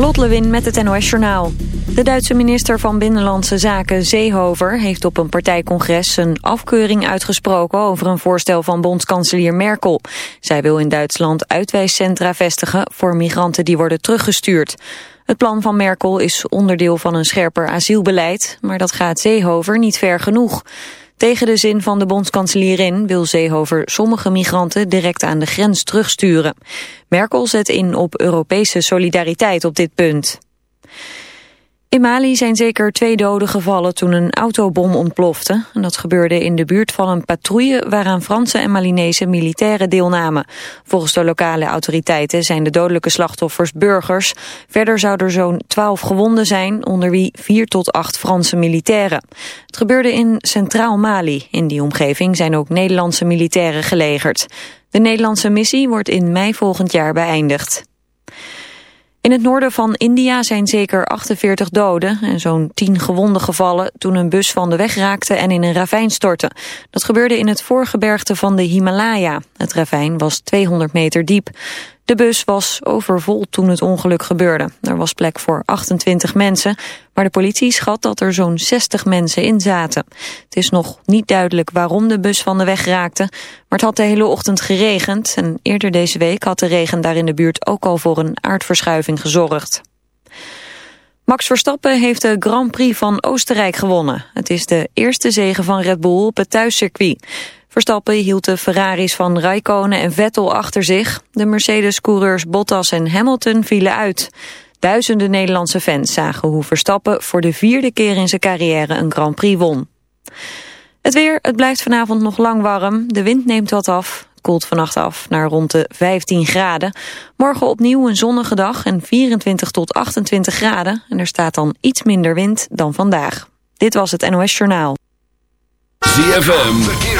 Lot Lewin met het NOS Journaal. De Duitse minister van Binnenlandse Zaken Seehover heeft op een partijcongres een afkeuring uitgesproken over een voorstel van bondskanselier Merkel. Zij wil in Duitsland uitwijscentra vestigen voor migranten die worden teruggestuurd. Het plan van Merkel is onderdeel van een scherper asielbeleid, maar dat gaat Seehover niet ver genoeg. Tegen de zin van de bondskanselierin wil Seehover sommige migranten direct aan de grens terugsturen. Merkel zet in op Europese solidariteit op dit punt. In Mali zijn zeker twee doden gevallen toen een autobom ontplofte. Dat gebeurde in de buurt van een patrouille waaraan Franse en Malinese militairen deelnamen. Volgens de lokale autoriteiten zijn de dodelijke slachtoffers burgers. Verder zouden er zo'n twaalf gewonden zijn, onder wie vier tot acht Franse militairen. Het gebeurde in Centraal Mali. In die omgeving zijn ook Nederlandse militairen gelegerd. De Nederlandse missie wordt in mei volgend jaar beëindigd. In het noorden van India zijn zeker 48 doden en zo'n 10 gewonden gevallen toen een bus van de weg raakte en in een ravijn stortte. Dat gebeurde in het voorgebergte van de Himalaya. Het ravijn was 200 meter diep. De bus was overvol toen het ongeluk gebeurde. Er was plek voor 28 mensen, maar de politie schat dat er zo'n 60 mensen in zaten. Het is nog niet duidelijk waarom de bus van de weg raakte, maar het had de hele ochtend geregend en eerder deze week had de regen daar in de buurt ook al voor een aardverschuiving gezorgd. Max Verstappen heeft de Grand Prix van Oostenrijk gewonnen. Het is de eerste zege van Red Bull op het thuiscircuit. Verstappen hield de Ferraris van Raikkonen en Vettel achter zich. De Mercedes-coureurs Bottas en Hamilton vielen uit. Duizenden Nederlandse fans zagen hoe Verstappen voor de vierde keer in zijn carrière een Grand Prix won. Het weer, het blijft vanavond nog lang warm. De wind neemt wat af. Het koelt vannacht af naar rond de 15 graden. Morgen opnieuw een zonnige dag en 24 tot 28 graden. En er staat dan iets minder wind dan vandaag. Dit was het NOS Journaal. ZFM,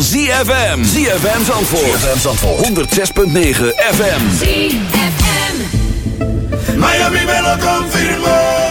ZFM. ZFM. ZFM Zandvoort. ZFM Zandvoort. 106.9 FM. ZFM. Miami me lo.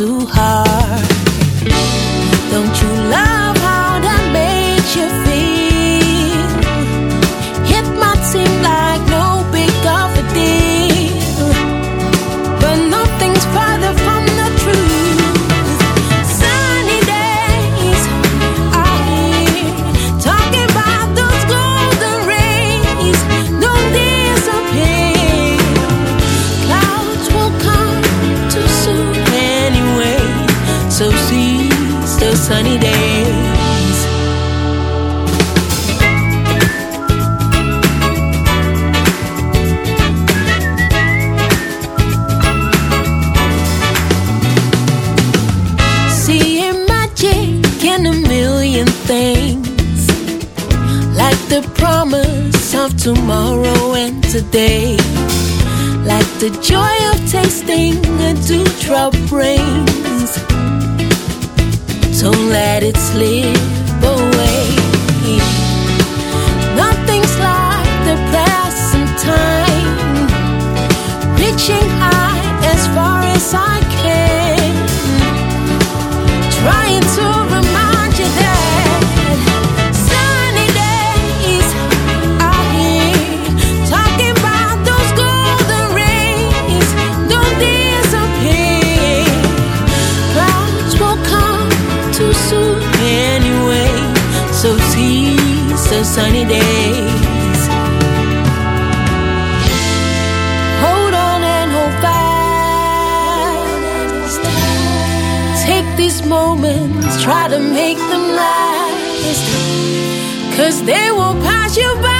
Too hard. Tomorrow and today, like the joy of tasting a dewdrop rains. Don't let it slip away. Nothing's like the present time, try to make them last. Cause they will pass you by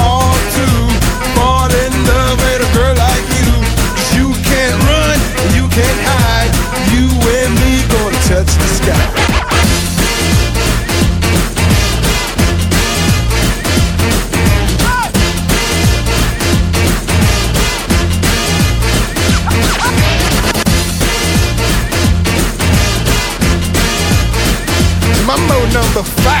touch the sky. Mambo number five.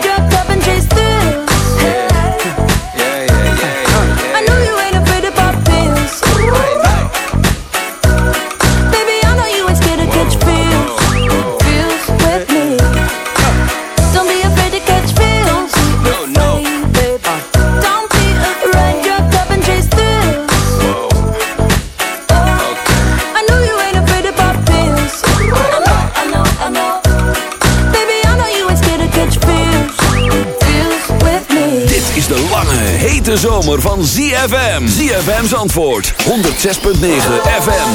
ZFM. ZFM's antwoord, 106.9 FM.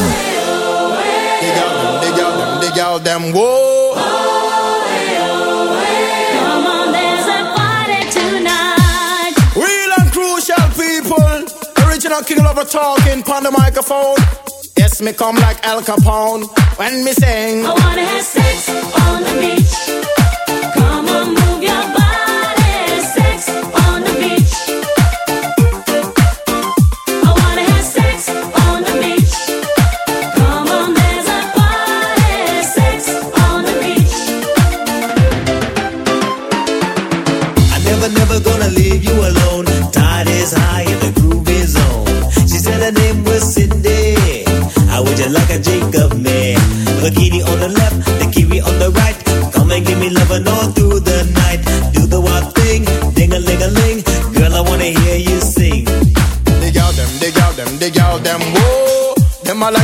Dig out them, dig out them, dig out them, whoa. Come on, there's a party tonight. Real and crucial people. Original king lover talking on the microphone. Yes, me come like Al Capone when me sing. I wanna have sex on the beach.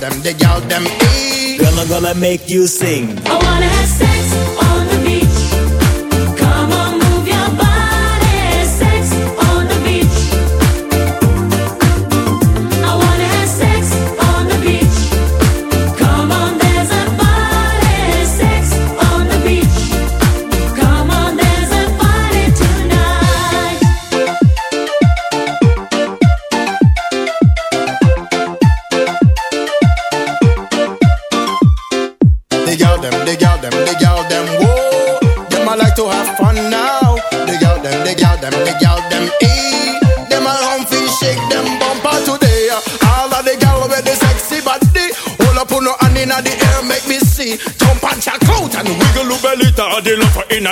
them, dig out them, them, e. Girl, I'm gonna make you sing. I wanna have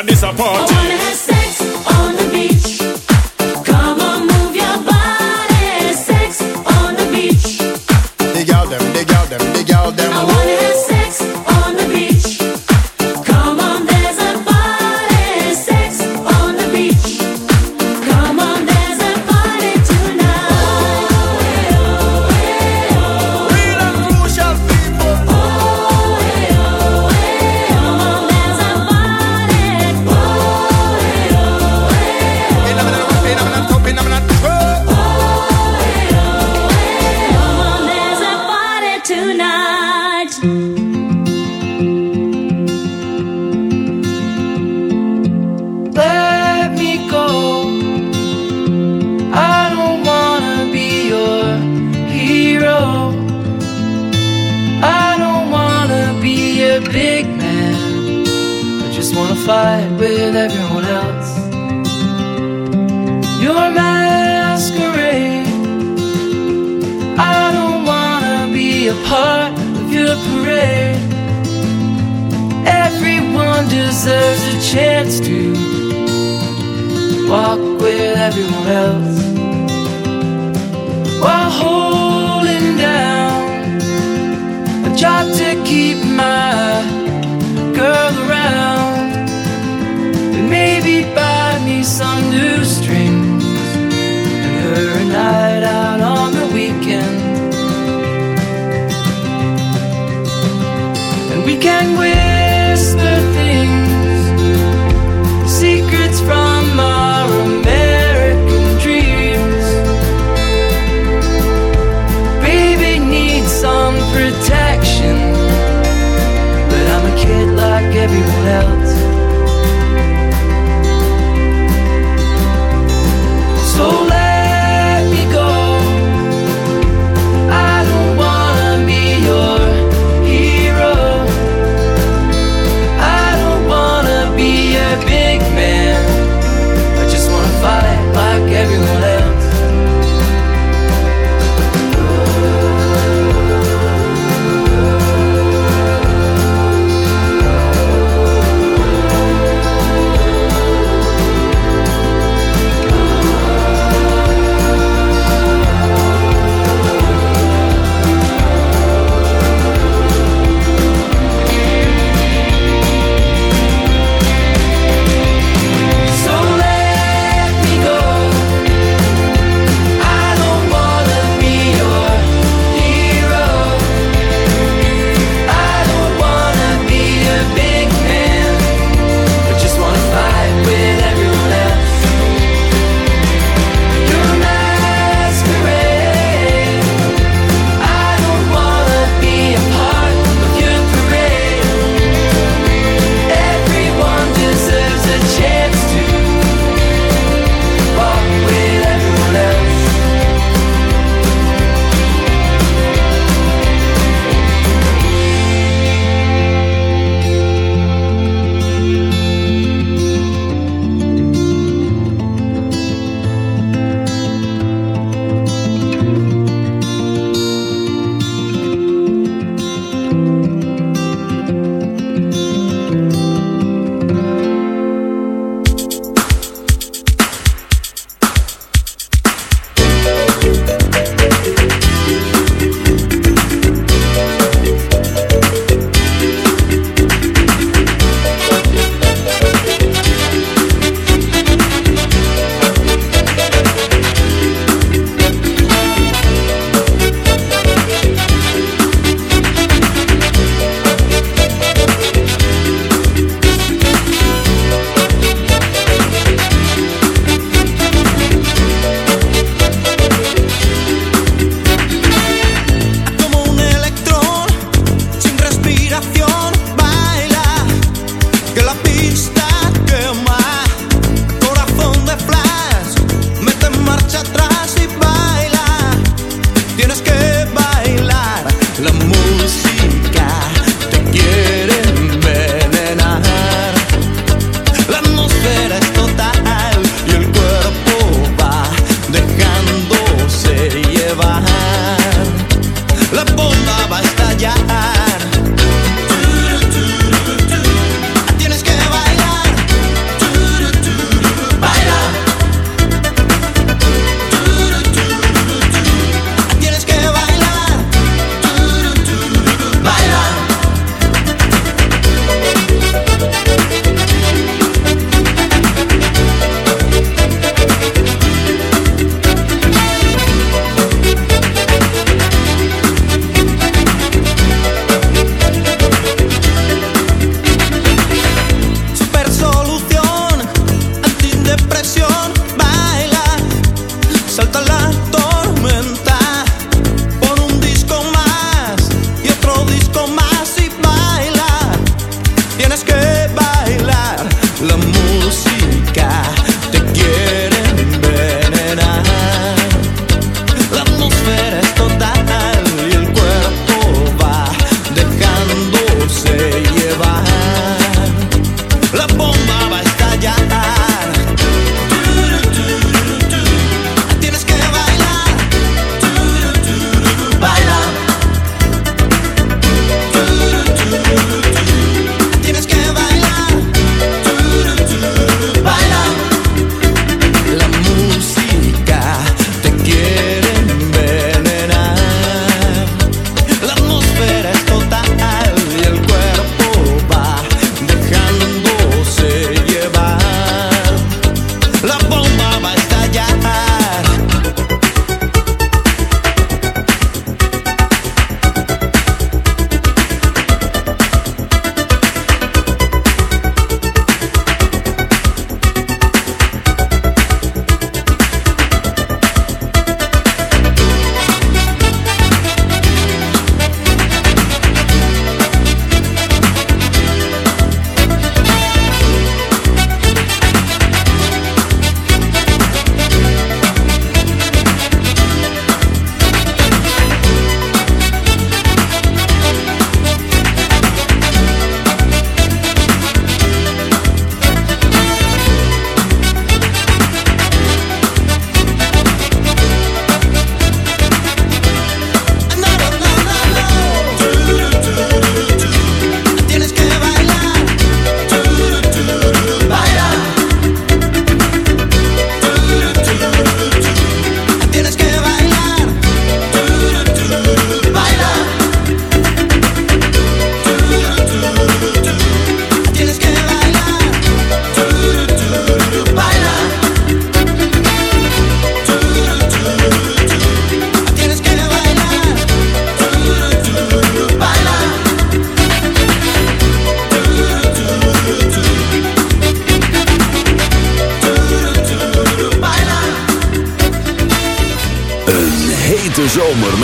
inna this a I party. wanna have sex on the beach. Come on, move your body. Sex on the beach. Dig out them, dig out them, dig out them, I wanna have